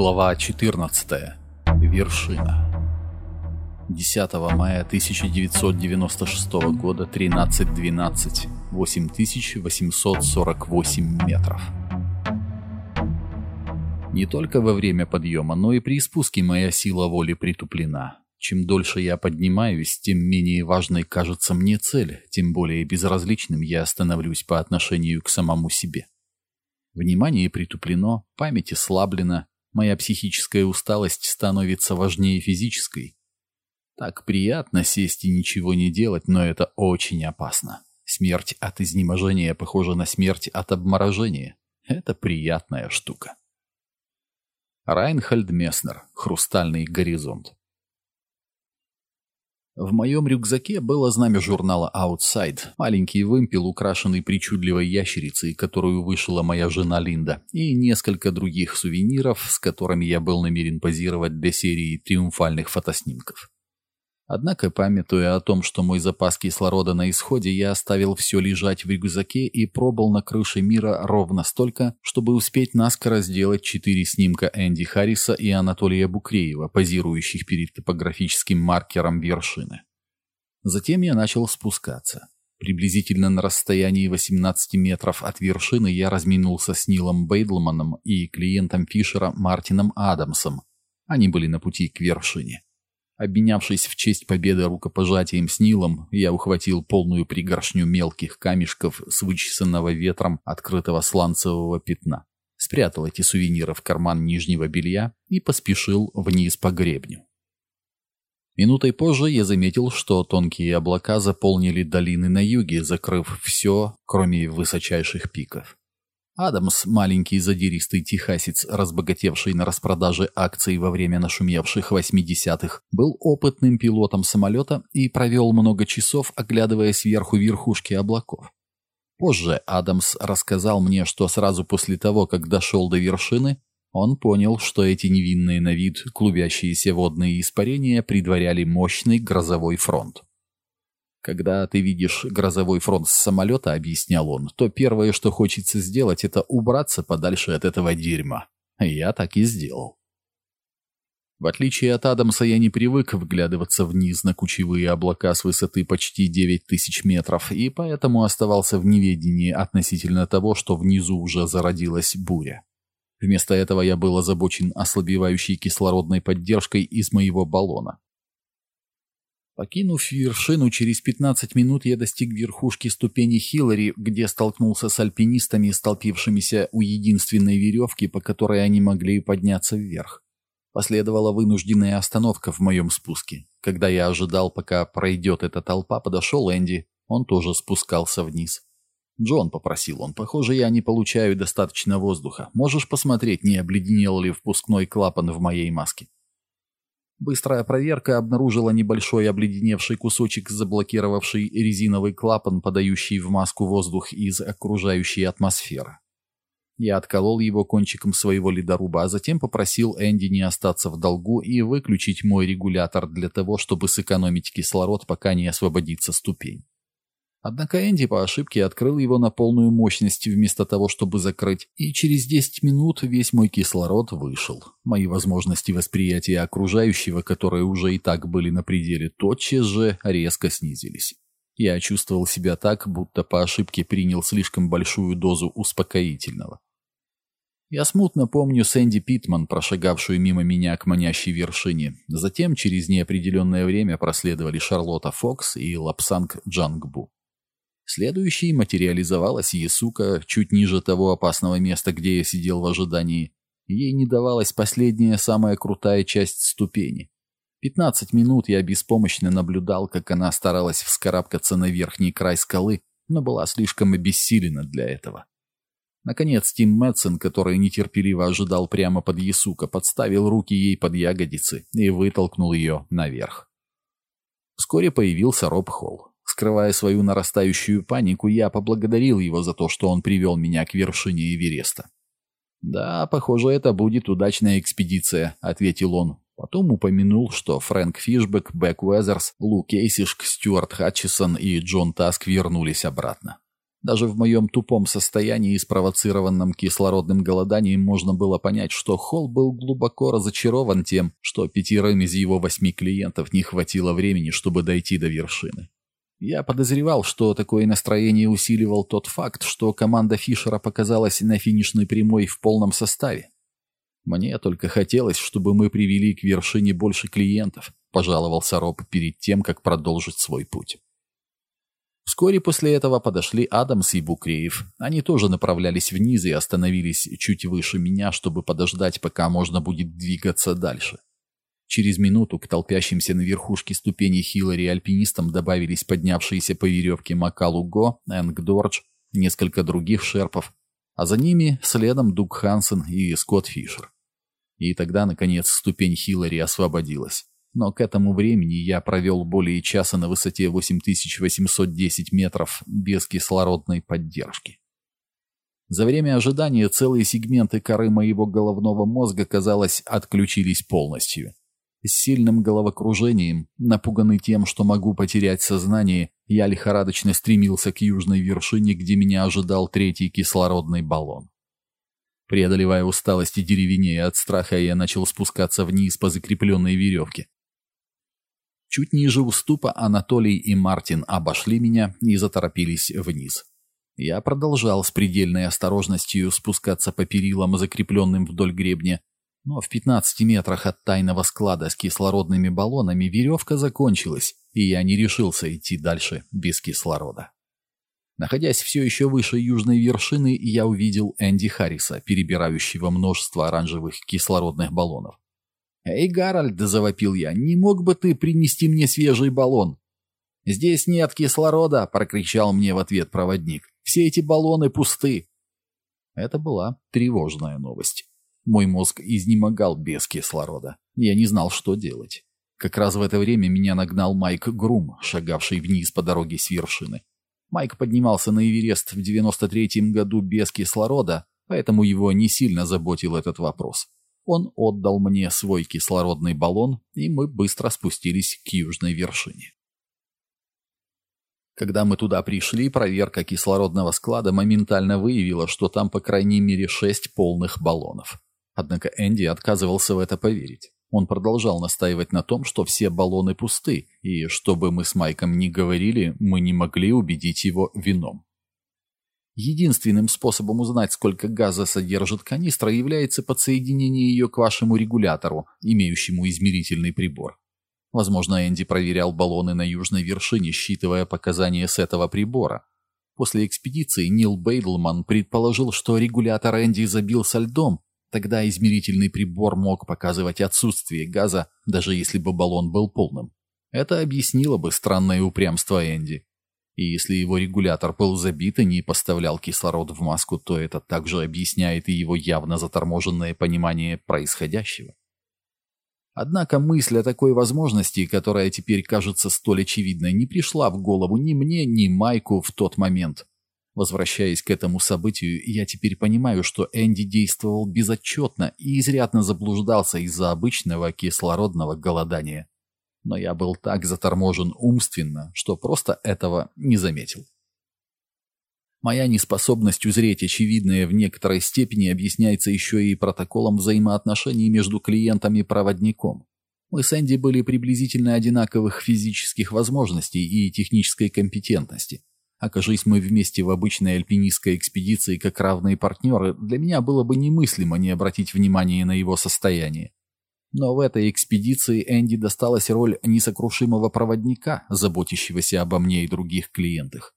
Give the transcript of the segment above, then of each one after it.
Глава 14. Вершина. 10 мая 1996 года 13.12. 8848 метров. Не только во время подъема, но и при спуске моя сила воли притуплена. Чем дольше я поднимаюсь, тем менее важной кажется мне цель, тем более безразличным я становлюсь по отношению к самому себе. Внимание притуплено, память ослаблена, моя психическая усталость становится важнее физической. Так приятно сесть и ничего не делать, но это очень опасно. Смерть от изнеможения похожа на смерть от обморожения. Это приятная штука. Райнхальд Месснер. Хрустальный горизонт. В моем рюкзаке было знамя журнала Outside, маленький вымпел, украшенный причудливой ящерицей, которую вышила моя жена Линда, и несколько других сувениров, с которыми я был намерен позировать для серии триумфальных фотоснимков. Однако, памятуя о том, что мой запас кислорода на исходе, я оставил все лежать в рюкзаке и пробыл на крыше мира ровно столько, чтобы успеть наскоро сделать четыре снимка Энди Харриса и Анатолия Букреева, позирующих перед топографическим маркером вершины. Затем я начал спускаться. Приблизительно на расстоянии 18 метров от вершины я разминулся с Нилом Бейдлманом и клиентом Фишера Мартином Адамсом. Они были на пути к вершине. Обменявшись в честь победы рукопожатием с Нилом, я ухватил полную пригоршню мелких камешков с вычесанного ветром открытого сланцевого пятна, спрятал эти сувениры в карман нижнего белья и поспешил вниз по гребню. Минутой позже я заметил, что тонкие облака заполнили долины на юге, закрыв все, кроме высочайших пиков. Адамс, маленький задиристый техасец, разбогатевший на распродаже акций во время нашумевших 80-х, был опытным пилотом самолета и провел много часов, оглядывая сверху верхушки облаков. Позже Адамс рассказал мне, что сразу после того, как дошел до вершины, он понял, что эти невинные на вид клубящиеся водные испарения предваряли мощный грозовой фронт. Когда ты видишь грозовой фронт с самолета, объяснял он, то первое, что хочется сделать, это убраться подальше от этого дерьма. Я так и сделал. В отличие от Адамса, я не привык вглядываться вниз на кучевые облака с высоты почти 9 тысяч метров, и поэтому оставался в неведении относительно того, что внизу уже зародилась буря. Вместо этого я был озабочен ослабевающей кислородной поддержкой из моего баллона. Покинув вершину, через 15 минут я достиг верхушки ступени Хиллари, где столкнулся с альпинистами, столпившимися у единственной веревки, по которой они могли подняться вверх. Последовала вынужденная остановка в моем спуске. Когда я ожидал, пока пройдет эта толпа, подошел Энди. Он тоже спускался вниз. «Джон», — попросил он, — «похоже, я не получаю достаточно воздуха. Можешь посмотреть, не обледенел ли впускной клапан в моей маске?» Быстрая проверка обнаружила небольшой обледеневший кусочек, заблокировавший резиновый клапан, подающий в маску воздух из окружающей атмосферы. Я отколол его кончиком своего ледоруба, а затем попросил Энди не остаться в долгу и выключить мой регулятор для того, чтобы сэкономить кислород, пока не освободится ступень. Однако Энди по ошибке открыл его на полную мощность вместо того, чтобы закрыть, и через 10 минут весь мой кислород вышел. Мои возможности восприятия окружающего, которые уже и так были на пределе, тотчас же резко снизились. Я чувствовал себя так, будто по ошибке принял слишком большую дозу успокоительного. Я смутно помню Сэнди Питман, прошагавшую мимо меня к манящей вершине. Затем через неопределенное время проследовали Шарлотта Фокс и Лапсанг Джангбу. Следующей материализовалась Ясука чуть ниже того опасного места, где я сидел в ожидании. Ей не давалась последняя, самая крутая часть ступени. Пятнадцать минут я беспомощно наблюдал, как она старалась вскарабкаться на верхний край скалы, но была слишком обессилена для этого. Наконец, Тим Мэтсон, который нетерпеливо ожидал прямо под Ясука, подставил руки ей под ягодицы и вытолкнул ее наверх. Вскоре появился Роб Холл. Скрывая свою нарастающую панику, я поблагодарил его за то, что он привел меня к вершине Эвереста. «Да, похоже, это будет удачная экспедиция», — ответил он. Потом упомянул, что Фрэнк Фишбек, Бэк Уэзерс, Лу Кейсишк, Стюарт Хатчисон и Джон Таск вернулись обратно. Даже в моем тупом состоянии, спровоцированном кислородным голоданием, можно было понять, что Холл был глубоко разочарован тем, что пятерым из его восьми клиентов не хватило времени, чтобы дойти до вершины. Я подозревал, что такое настроение усиливал тот факт, что команда Фишера показалась на финишной прямой в полном составе. Мне только хотелось, чтобы мы привели к вершине больше клиентов, пожаловался Роб перед тем, как продолжить свой путь. Вскоре после этого подошли Адамс и Букреев. Они тоже направлялись вниз и остановились чуть выше меня, чтобы подождать, пока можно будет двигаться дальше. Через минуту к толпящимся на верхушке ступеней Хиллари альпинистам добавились поднявшиеся по веревке Макалу Го, Энг Дордж, несколько других шерпов, а за ними следом Дуг Хансен и Скотт Фишер. И тогда, наконец, ступень Хиллари освободилась но к этому времени я провел более часа на высоте 8810 метров без кислородной поддержки. За время ожидания целые сегменты коры моего головного мозга, казалось, отключились полностью. С сильным головокружением, напуганный тем, что могу потерять сознание, я лихорадочно стремился к южной вершине, где меня ожидал третий кислородный баллон. Преодолевая усталость и деревенея от страха, я начал спускаться вниз по закрепленной веревке. Чуть ниже уступа Анатолий и Мартин обошли меня и заторопились вниз. Я продолжал с предельной осторожностью спускаться по перилам, закрепленным вдоль гребня, но в 15 метрах от тайного склада с кислородными баллонами веревка закончилась, и я не решился идти дальше без кислорода. Находясь все еще выше южной вершины, я увидел Энди Харриса, перебирающего множество оранжевых кислородных баллонов. «Эй, Гарольд!» — завопил я. «Не мог бы ты принести мне свежий баллон?» «Здесь нет кислорода!» — прокричал мне в ответ проводник. «Все эти баллоны пусты!» Это была тревожная новость. Мой мозг изнемогал без кислорода. Я не знал, что делать. Как раз в это время меня нагнал Майк Грум, шагавший вниз по дороге с вершины. Майк поднимался на Эверест в 93-м году без кислорода, поэтому его не сильно заботил этот вопрос. Он отдал мне свой кислородный баллон, и мы быстро спустились к южной вершине. Когда мы туда пришли, проверка кислородного склада моментально выявила, что там по крайней мере шесть полных баллонов. Однако Энди отказывался в это поверить. Он продолжал настаивать на том, что все баллоны пусты, и, что бы мы с Майком ни говорили, мы не могли убедить его вином. Единственным способом узнать, сколько газа содержит канистра, является подсоединение ее к вашему регулятору, имеющему измерительный прибор. Возможно, Энди проверял баллоны на южной вершине, считывая показания с этого прибора. После экспедиции Нил Бейдлман предположил, что регулятор Энди забился льдом, тогда измерительный прибор мог показывать отсутствие газа, даже если бы баллон был полным. Это объяснило бы странное упрямство Энди. И если его регулятор был забит и не поставлял кислород в маску, то это также объясняет и его явно заторможенное понимание происходящего. Однако мысль о такой возможности, которая теперь кажется столь очевидной, не пришла в голову ни мне, ни Майку в тот момент. Возвращаясь к этому событию, я теперь понимаю, что Энди действовал безотчетно и изрядно заблуждался из-за обычного кислородного голодания но я был так заторможен умственно, что просто этого не заметил. Моя неспособность узреть очевидное в некоторой степени объясняется еще и протоколом взаимоотношений между клиентом и проводником. Мы с Энди были приблизительно одинаковых физических возможностей и технической компетентности. Окажись мы вместе в обычной альпинистской экспедиции как равные партнеры, для меня было бы немыслимо не обратить внимания на его состояние. Но в этой экспедиции Энди досталась роль несокрушимого проводника, заботящегося обо мне и других клиентах.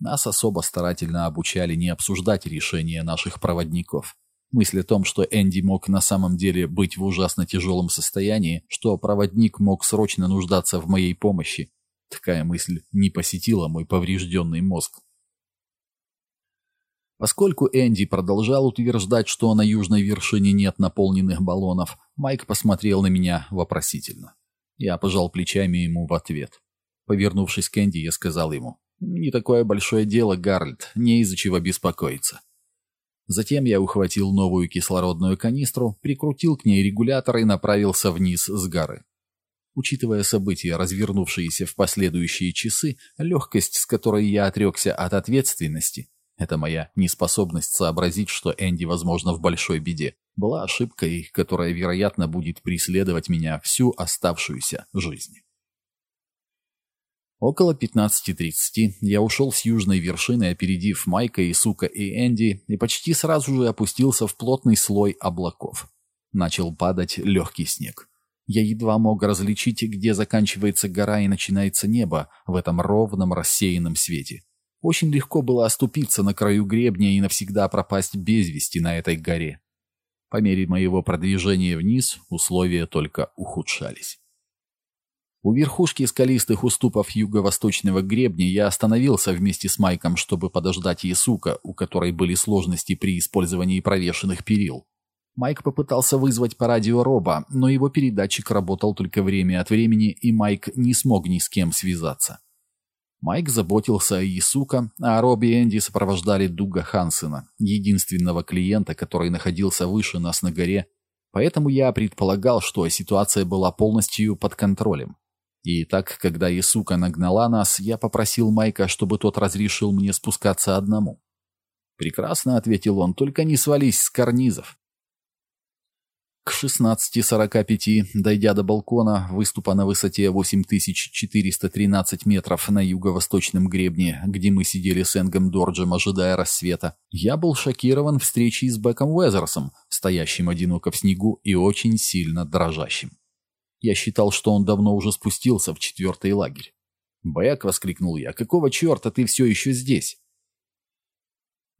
Нас особо старательно обучали не обсуждать решения наших проводников. Мысль о том, что Энди мог на самом деле быть в ужасно тяжелом состоянии, что проводник мог срочно нуждаться в моей помощи, такая мысль не посетила мой поврежденный мозг. Поскольку Энди продолжал утверждать, что на южной вершине нет наполненных баллонов, Майк посмотрел на меня вопросительно. Я пожал плечами ему в ответ. Повернувшись к Энди, я сказал ему, «Не такое большое дело, Гарльд, не из-за чего беспокоиться». Затем я ухватил новую кислородную канистру, прикрутил к ней регулятор и направился вниз с горы. Учитывая события, развернувшиеся в последующие часы, легкость, с которой я отрекся от ответственности, это моя неспособность сообразить, что Энди, возможно, в большой беде, была ошибкой, которая, вероятно, будет преследовать меня всю оставшуюся жизнь. Около 15.30 я ушел с южной вершины, опередив Майка и Сука и Энди, и почти сразу же опустился в плотный слой облаков. Начал падать легкий снег. Я едва мог различить, где заканчивается гора и начинается небо в этом ровном рассеянном свете. Очень легко было оступиться на краю гребня и навсегда пропасть без вести на этой горе. По мере моего продвижения вниз условия только ухудшались. У верхушки скалистых уступов юго-восточного гребня я остановился вместе с Майком, чтобы подождать Ясука, у которой были сложности при использовании провешенных перил. Майк попытался вызвать по радио Роба, но его передатчик работал только время от времени, и Майк не смог ни с кем связаться. Майк заботился о Ясука, а Робби и Энди сопровождали Дуга Хансена, единственного клиента, который находился выше нас на горе, поэтому я предполагал, что ситуация была полностью под контролем. И так, когда Исука нагнала нас, я попросил Майка, чтобы тот разрешил мне спускаться одному. «Прекрасно», — ответил он, — «только не свались с карнизов». К 16.45, дойдя до балкона, выступа на высоте 8413 метров на юго-восточном гребне, где мы сидели с Энгом Дорджем, ожидая рассвета, я был шокирован встречей с Беком Уэзерсом, стоящим одиноко в снегу и очень сильно дрожащим. Я считал, что он давно уже спустился в четвертый лагерь. «Бэк!» — воскликнул я. «Какого черта ты все еще здесь?»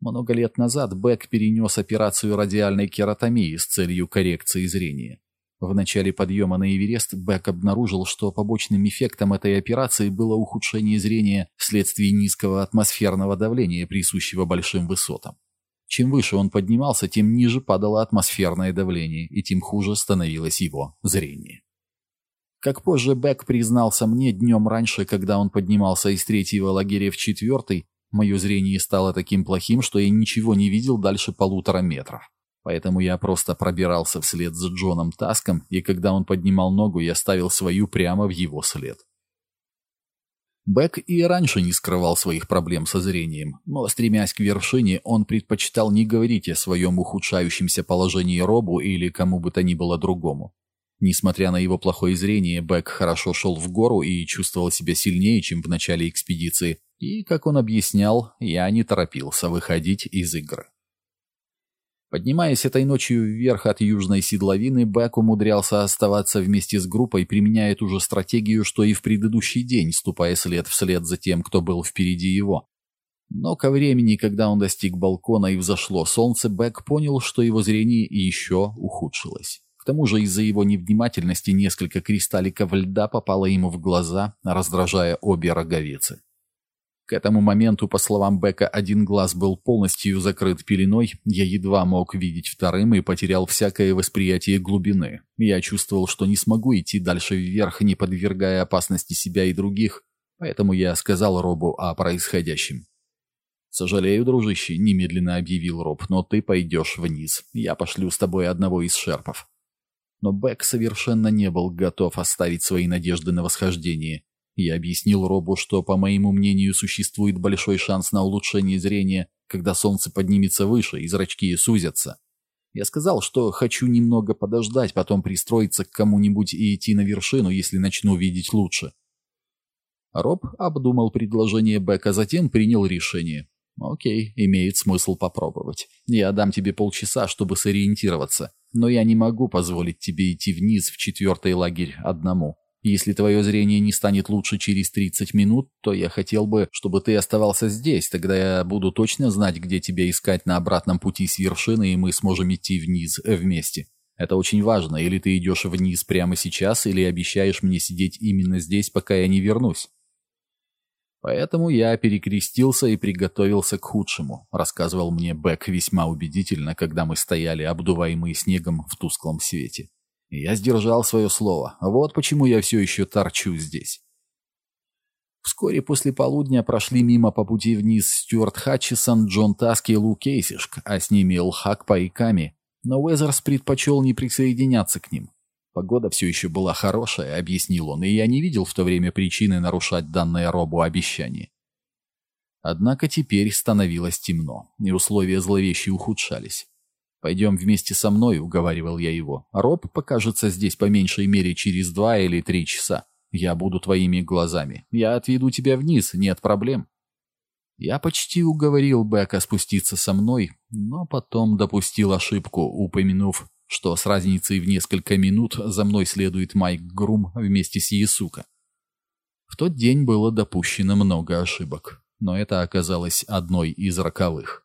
Много лет назад Бэк перенес операцию радиальной кератомии с целью коррекции зрения. В начале подъема на Эверест Бэк обнаружил, что побочным эффектом этой операции было ухудшение зрения вследствие низкого атмосферного давления, присущего большим высотам. Чем выше он поднимался, тем ниже падало атмосферное давление, и тем хуже становилось его зрение. Как позже Бек признался мне днем раньше, когда он поднимался из третьего лагеря в четвертый, мое зрение стало таким плохим, что я ничего не видел дальше полутора метров. Поэтому я просто пробирался вслед за Джоном Таском, и когда он поднимал ногу, я ставил свою прямо в его след. Бек и раньше не скрывал своих проблем со зрением, но, стремясь к вершине, он предпочитал не говорить о своем ухудшающемся положении Робу или кому бы то ни было другому. Несмотря на его плохое зрение, Бэк хорошо шел в гору и чувствовал себя сильнее, чем в начале экспедиции, и, как он объяснял, я не торопился выходить из игры. Поднимаясь этой ночью вверх от южной седловины, Бэк умудрялся оставаться вместе с группой, применяя ту же стратегию, что и в предыдущий день, ступая след вслед за тем, кто был впереди его. Но ко времени, когда он достиг балкона и взошло солнце, Бэк понял, что его зрение еще ухудшилось. К тому же из-за его невнимательности несколько кристалликов льда попало ему в глаза, раздражая обе роговицы. К этому моменту, по словам Бека, один глаз был полностью закрыт пеленой, я едва мог видеть вторым и потерял всякое восприятие глубины. Я чувствовал, что не смогу идти дальше вверх, не подвергая опасности себя и других, поэтому я сказал Робу о происходящем. «Сожалею, дружище», — немедленно объявил Роб, — «но ты пойдешь вниз. Я пошлю с тобой одного из шерпов». Но Бэк совершенно не был готов оставить свои надежды на восхождение. Я объяснил Робу, что, по моему мнению, существует большой шанс на улучшение зрения, когда солнце поднимется выше и зрачки сузятся. Я сказал, что хочу немного подождать, потом пристроиться к кому-нибудь и идти на вершину, если начну видеть лучше. Роб обдумал предложение Бека, затем принял решение. «Окей, имеет смысл попробовать. Я дам тебе полчаса, чтобы сориентироваться. Но я не могу позволить тебе идти вниз в четвертый лагерь одному. Если твое зрение не станет лучше через 30 минут, то я хотел бы, чтобы ты оставался здесь. Тогда я буду точно знать, где тебя искать на обратном пути с вершины, и мы сможем идти вниз вместе. Это очень важно. Или ты идешь вниз прямо сейчас, или обещаешь мне сидеть именно здесь, пока я не вернусь. Поэтому я перекрестился и приготовился к худшему, рассказывал мне Бэк весьма убедительно, когда мы стояли, обдуваемые снегом в тусклом свете. Я сдержал свое слово. Вот почему я все еще торчу здесь. Вскоре после полудня прошли мимо по пути вниз Стюарт Хатчисон, Джон Таски и Лу Кейсишк, а с ними Лхак Пайками, но Уэзерс предпочел не присоединяться к ним. Погода все еще была хорошая, объяснил он, и я не видел в то время причины нарушать данное Робу обещание. Однако теперь становилось темно, и условия зловещие ухудшались. «Пойдем вместе со мной», — уговаривал я его. «Роб покажется здесь по меньшей мере через два или три часа. Я буду твоими глазами. Я отведу тебя вниз, нет проблем». Я почти уговорил Бека спуститься со мной, но потом допустил ошибку, упомянув, что с разницей в несколько минут за мной следует Майк Грум вместе с Ясука. В тот день было допущено много ошибок, но это оказалось одной из роковых.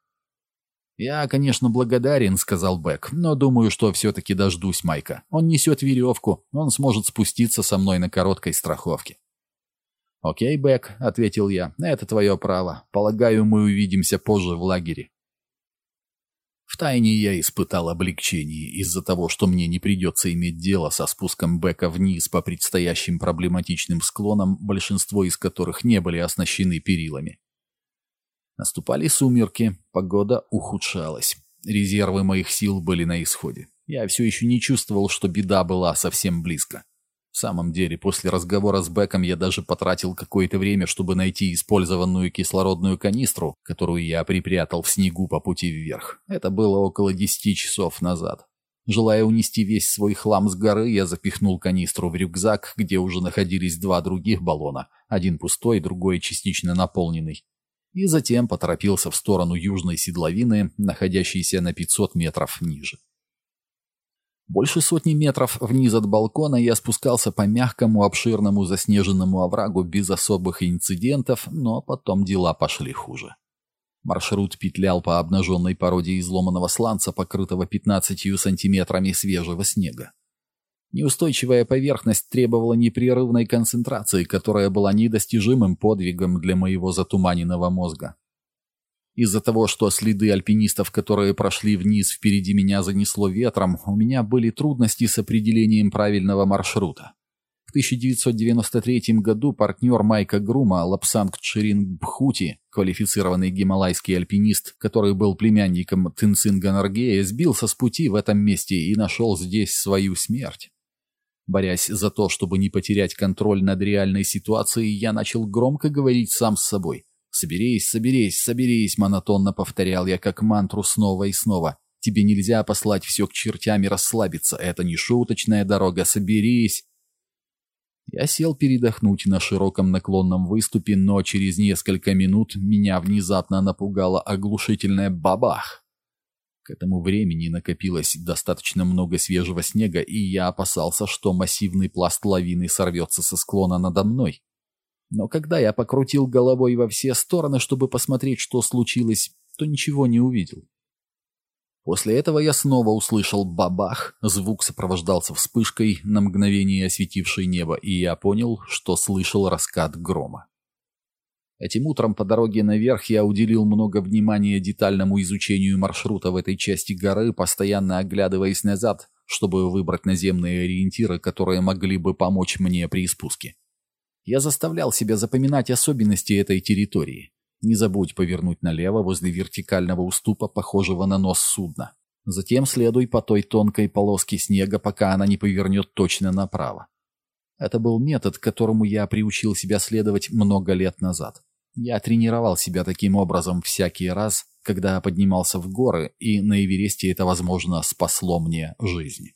«Я, конечно, благодарен», — сказал Бек, — «но думаю, что все-таки дождусь Майка. Он несет веревку, он сможет спуститься со мной на короткой страховке». «Окей, Бек», — ответил я, — «это твое право. Полагаю, мы увидимся позже в лагере». Втайне я испытал облегчение из-за того, что мне не придется иметь дело со спуском Бека вниз по предстоящим проблематичным склонам, большинство из которых не были оснащены перилами. Наступали сумерки, погода ухудшалась. Резервы моих сил были на исходе. Я все еще не чувствовал, что беда была совсем близко. Самом деле, после разговора с Беком я даже потратил какое-то время, чтобы найти использованную кислородную канистру, которую я припрятал в снегу по пути вверх. Это было около десяти часов назад. Желая унести весь свой хлам с горы, я запихнул канистру в рюкзак, где уже находились два других баллона, один пустой, другой частично наполненный и затем поторопился в сторону южной седловины, находящейся на 500 метров ниже. Больше сотни метров вниз от балкона я спускался по мягкому обширному заснеженному оврагу без особых инцидентов, но потом дела пошли хуже. Маршрут петлял по обнаженной породе изломанного сланца, покрытого 15 сантиметрами свежего снега. Неустойчивая поверхность требовала непрерывной концентрации, которая была недостижимым подвигом для моего затуманенного мозга. Из-за того, что следы альпинистов, которые прошли вниз, впереди меня занесло ветром, у меня были трудности с определением правильного маршрута. В 1993 году партнер Майка Грума, Лапсанг Чиринг Бхути, квалифицированный гималайский альпинист, который был племянником Тынцинга Наргея, сбился с пути в этом месте и нашел здесь свою смерть. Борясь за то, чтобы не потерять контроль над реальной ситуацией, я начал громко говорить сам с собой. «Соберись, соберись, соберись», — монотонно повторял я как мантру снова и снова. «Тебе нельзя послать все к чертям и расслабиться. Это не шуточная дорога. Соберись!» Я сел передохнуть на широком наклонном выступе, но через несколько минут меня внезапно напугало оглушительное бабах. К этому времени накопилось достаточно много свежего снега, и я опасался, что массивный пласт лавины сорвется со склона надо мной. Но когда я покрутил головой во все стороны, чтобы посмотреть, что случилось, то ничего не увидел. После этого я снова услышал бабах, звук сопровождался вспышкой, на мгновение осветившей небо, и я понял, что слышал раскат грома. Этим утром по дороге наверх я уделил много внимания детальному изучению маршрута в этой части горы, постоянно оглядываясь назад, чтобы выбрать наземные ориентиры, которые могли бы помочь мне при спуске. Я заставлял себя запоминать особенности этой территории. Не забудь повернуть налево возле вертикального уступа, похожего на нос судна. Затем следуй по той тонкой полоске снега, пока она не повернет точно направо. Это был метод, которому я приучил себя следовать много лет назад. Я тренировал себя таким образом всякий раз, когда поднимался в горы, и на Эвересте это, возможно, спасло мне жизнь.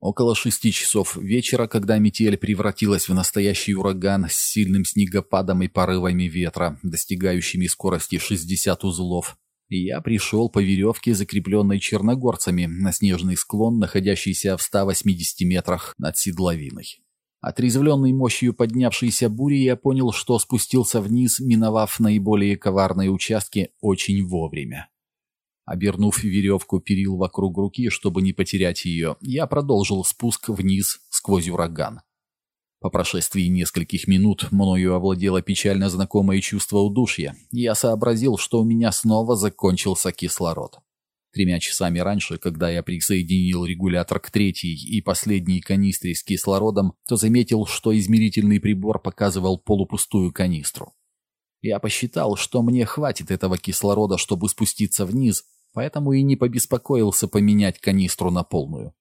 Около шести часов вечера, когда метель превратилась в настоящий ураган с сильным снегопадом и порывами ветра, достигающими скорости 60 узлов, я пришел по веревке, закрепленной черногорцами, на снежный склон, находящийся в 180 метрах над седловиной. Отрезвленный мощью поднявшейся бури, я понял, что спустился вниз, миновав наиболее коварные участки очень вовремя. Обернув веревку перил вокруг руки, чтобы не потерять ее, я продолжил спуск вниз сквозь ураган. По прошествии нескольких минут мною овладело печально знакомое чувство удушья. Я сообразил, что у меня снова закончился кислород. Тремя часами раньше, когда я присоединил регулятор к третьей и последней канистре с кислородом, то заметил, что измерительный прибор показывал полупустую канистру. Я посчитал, что мне хватит этого кислорода, чтобы спуститься вниз, поэтому и не побеспокоился поменять канистру на полную.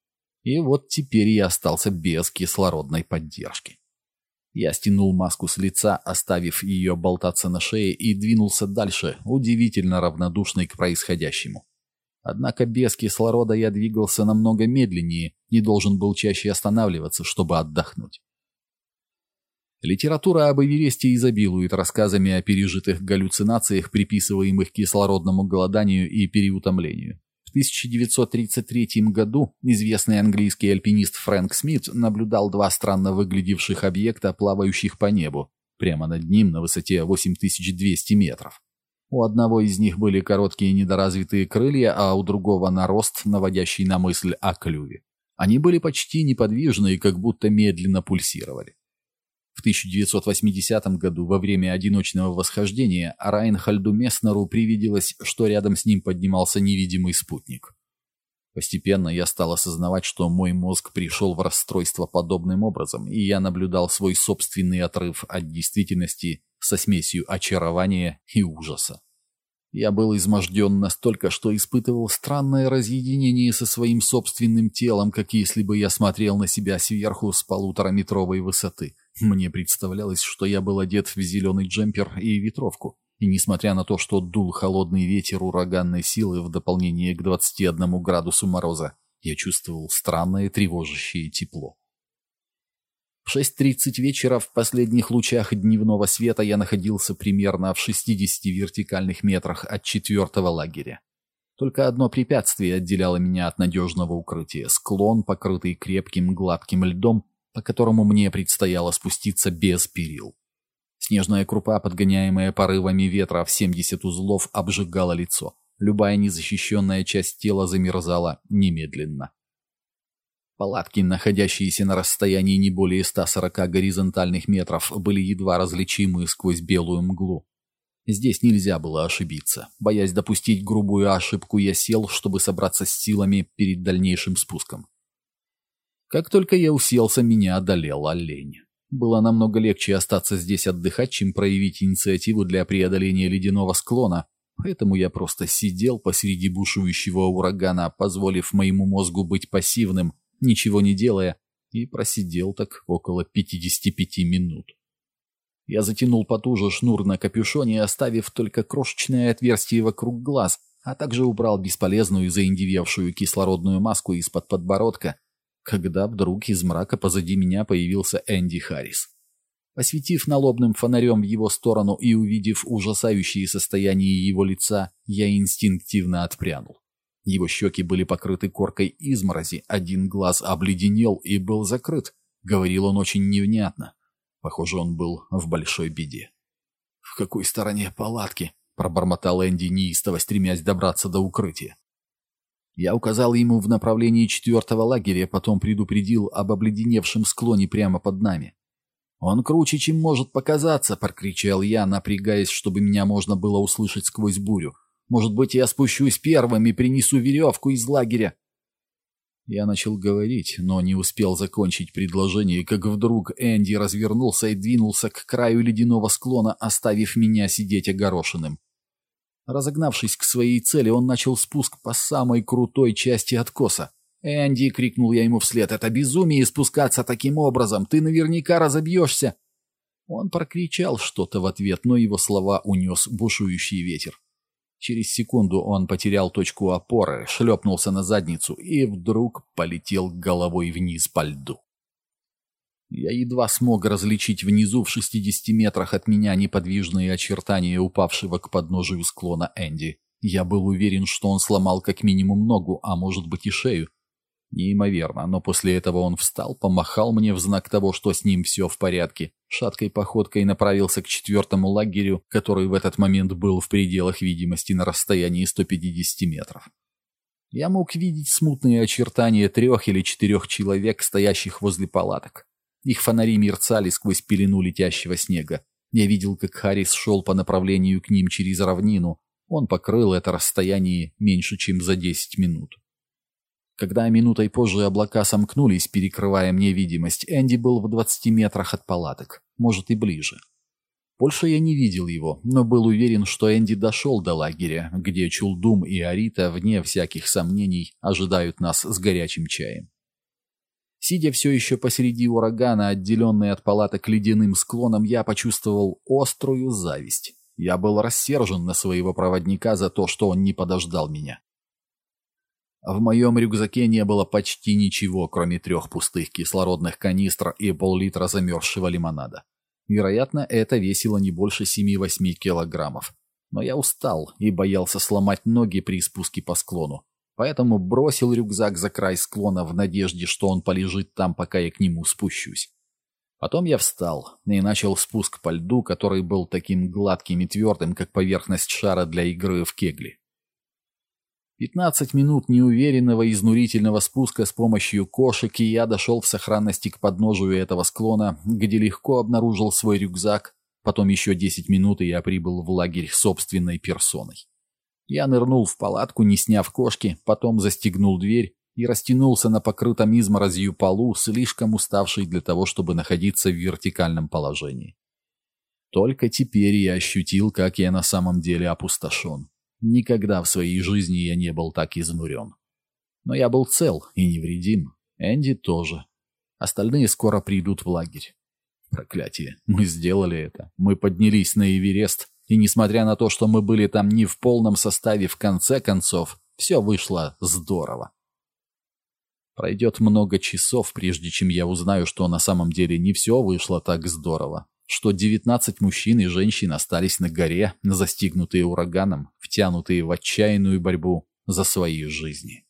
И вот теперь я остался без кислородной поддержки. Я стянул маску с лица, оставив ее болтаться на шее, и двинулся дальше, удивительно равнодушный к происходящему. Однако без кислорода я двигался намного медленнее и должен был чаще останавливаться, чтобы отдохнуть. Литература об Эвересте изобилует рассказами о пережитых галлюцинациях, приписываемых кислородному голоданию и переутомлению. В 1933 году известный английский альпинист Фрэнк Смит наблюдал два странно выглядевших объекта, плавающих по небу, прямо над ним на высоте 8200 метров. У одного из них были короткие недоразвитые крылья, а у другого нарост, наводящий на мысль о клюве. Они были почти неподвижны и как будто медленно пульсировали. В 1980 году во время одиночного восхождения Райнхальду Месснеру привиделось, что рядом с ним поднимался невидимый спутник. Постепенно я стал осознавать, что мой мозг пришел в расстройство подобным образом, и я наблюдал свой собственный отрыв от действительности со смесью очарования и ужаса. Я был изможден настолько, что испытывал странное разъединение со своим собственным телом, как если бы я смотрел на себя сверху с полутораметровой высоты – мне представлялось, что я был одет в зеленый джемпер и ветровку, и несмотря на то, что дул холодный ветер ураганной силы в дополнение к 21 градусу мороза, я чувствовал странное тревожащее тепло. В 6.30 вечера в последних лучах дневного света я находился примерно в 60 вертикальных метрах от четвертого лагеря. Только одно препятствие отделяло меня от надежного укрытия – склон, покрытый крепким гладким льдом, по которому мне предстояло спуститься без перил. Снежная крупа, подгоняемая порывами ветра в 70 узлов, обжигала лицо. Любая незащищенная часть тела замерзала немедленно. Палатки, находящиеся на расстоянии не более 140 горизонтальных метров, были едва различимы сквозь белую мглу. Здесь нельзя было ошибиться. Боясь допустить грубую ошибку, я сел, чтобы собраться с силами перед дальнейшим спуском. Как только я уселся, меня одолел олень. Было намного легче остаться здесь отдыхать, чем проявить инициативу для преодоления ледяного склона, поэтому я просто сидел посреди бушующего урагана, позволив моему мозгу быть пассивным, ничего не делая, и просидел так около 55 минут. Я затянул потуже шнур на капюшоне, оставив только крошечное отверстие вокруг глаз, а также убрал бесполезную заиндевевшую кислородную маску из-под подбородка, когда вдруг из мрака позади меня появился Энди Харрис. Осветив налобным фонарем в его сторону и увидев ужасающее состояние его лица, я инстинктивно отпрянул. Его щеки были покрыты коркой изморози, один глаз обледенел и был закрыт. Говорил он очень невнятно. Похоже, он был в большой беде. «В какой стороне палатки?» — пробормотал Энди, неистово стремясь добраться до укрытия. Я указал ему в направлении четвертого лагеря, потом предупредил об обледеневшем склоне прямо под нами. «Он круче, чем может показаться!» — прокричал я, напрягаясь, чтобы меня можно было услышать сквозь бурю. «Может быть, я спущусь первым и принесу веревку из лагеря?» Я начал говорить, но не успел закончить предложение, как вдруг Энди развернулся и двинулся к краю ледяного склона, оставив меня сидеть огорошенным. Разогнавшись к своей цели, он начал спуск по самой крутой части откоса. «Энди!» — крикнул я ему вслед. «Это безумие спускаться таким образом! Ты наверняка разобьешься!» Он прокричал что-то в ответ, но его слова унес бушующий ветер. Через секунду он потерял точку опоры, шлепнулся на задницу и вдруг полетел головой вниз по льду. Я едва смог различить внизу в 60 метрах от меня неподвижные очертания упавшего к подножию склона Энди. Я был уверен, что он сломал как минимум ногу, а может быть и шею. Неимоверно, но после этого он встал, помахал мне в знак того, что с ним все в порядке, шаткой походкой направился к четвертому лагерю, который в этот момент был в пределах видимости на расстоянии 150 метров. Я мог видеть смутные очертания трех или четырех человек, стоящих возле палаток. Их фонари мерцали сквозь пелену летящего снега. Я видел, как Харрис шел по направлению к ним через равнину. Он покрыл это расстояние меньше, чем за 10 минут. Когда минутой позже облака сомкнулись, перекрывая мне видимость, Энди был в 20 метрах от палаток, может и ближе. Больше я не видел его, но был уверен, что Энди дошел до лагеря, где Чулдум и Арита, вне всяких сомнений, ожидают нас с горячим чаем. Сидя все еще посреди урагана, отделенный от палаток ледяным склоном, я почувствовал острую зависть. Я был рассержен на своего проводника за то, что он не подождал меня. В моем рюкзаке не было почти ничего, кроме трех пустых кислородных канистр и пол-литра замерзшего лимонада. Вероятно, это весило не больше 7-8 килограммов. Но я устал и боялся сломать ноги при спуске по склону. Поэтому бросил рюкзак за край склона в надежде, что он полежит там, пока я к нему спущусь. Потом я встал и начал спуск по льду, который был таким гладким и твердым, как поверхность шара для игры в кегли. 15 минут неуверенного изнурительного спуска с помощью кошек, и я дошел в сохранности к подножию этого склона, где легко обнаружил свой рюкзак. Потом еще 10 минут, и я прибыл в лагерь собственной персоной. Я нырнул в палатку, не сняв кошки, потом застегнул дверь и растянулся на покрытом изморозью полу, слишком уставший для того, чтобы находиться в вертикальном положении. Только теперь я ощутил, как я на самом деле опустошен. Никогда в своей жизни я не был так изнурен. Но я был цел и невредим. Энди тоже. Остальные скоро придут в лагерь. Проклятие. Мы сделали это. Мы поднялись на Эверест. И несмотря на то, что мы были там не в полном составе, в конце концов, все вышло здорово. Пройдет много часов, прежде чем я узнаю, что на самом деле не все вышло так здорово что 19 мужчин и женщин остались на горе, застигнутые ураганом, втянутые в отчаянную борьбу за свои жизни.